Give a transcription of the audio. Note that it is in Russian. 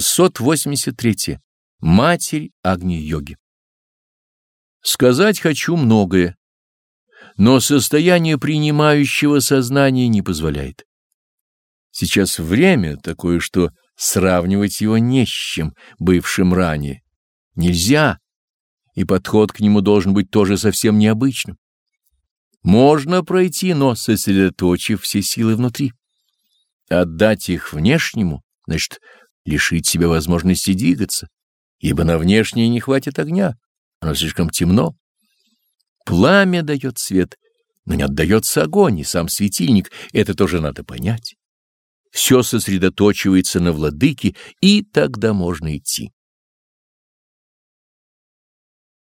683. Матерь Агни-йоги. Сказать хочу многое, но состояние принимающего сознания не позволяет. Сейчас время такое, что сравнивать его не с чем, бывшим ранее. Нельзя, и подход к нему должен быть тоже совсем необычным. Можно пройти, но сосредоточив все силы внутри. Отдать их внешнему, значит, лишить себя возможности двигаться, ибо на внешнее не хватит огня, оно слишком темно. Пламя дает свет, но не отдается огонь, и сам светильник, это тоже надо понять. Все сосредоточивается на владыке, и тогда можно идти.